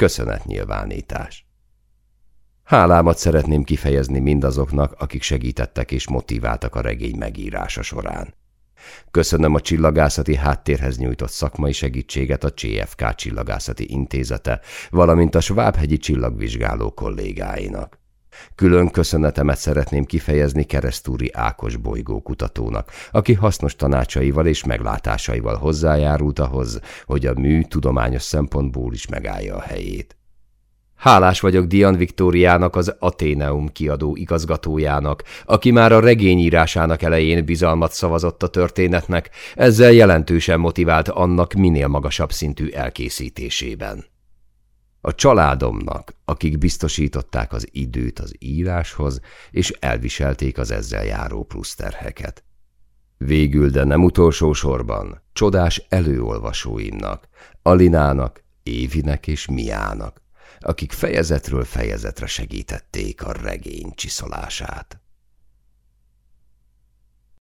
Köszönetnyilvánítás. Hálámat szeretném kifejezni mindazoknak, akik segítettek és motiváltak a regény megírása során. Köszönöm a csillagászati háttérhez nyújtott szakmai segítséget a CFK Csillagászati Intézete, valamint a Svábhegyi csillagvizsgáló kollégáinak. Külön köszönetemet szeretném kifejezni Keresztúri Ákos bolygókutatónak, aki hasznos tanácsaival és meglátásaival hozzájárult ahhoz, hogy a mű tudományos szempontból is megállja a helyét. Hálás vagyok Dian Viktóriának, az Ateneum kiadó igazgatójának, aki már a regényírásának elején bizalmat szavazott a történetnek, ezzel jelentősen motivált annak minél magasabb szintű elkészítésében. A családomnak, akik biztosították az időt az íráshoz, és elviselték az ezzel járó pluszterheket. Végül, de nem utolsó sorban, csodás előolvasóimnak, Alinának, Évinek és Miának, akik fejezetről fejezetre segítették a regény csiszolását.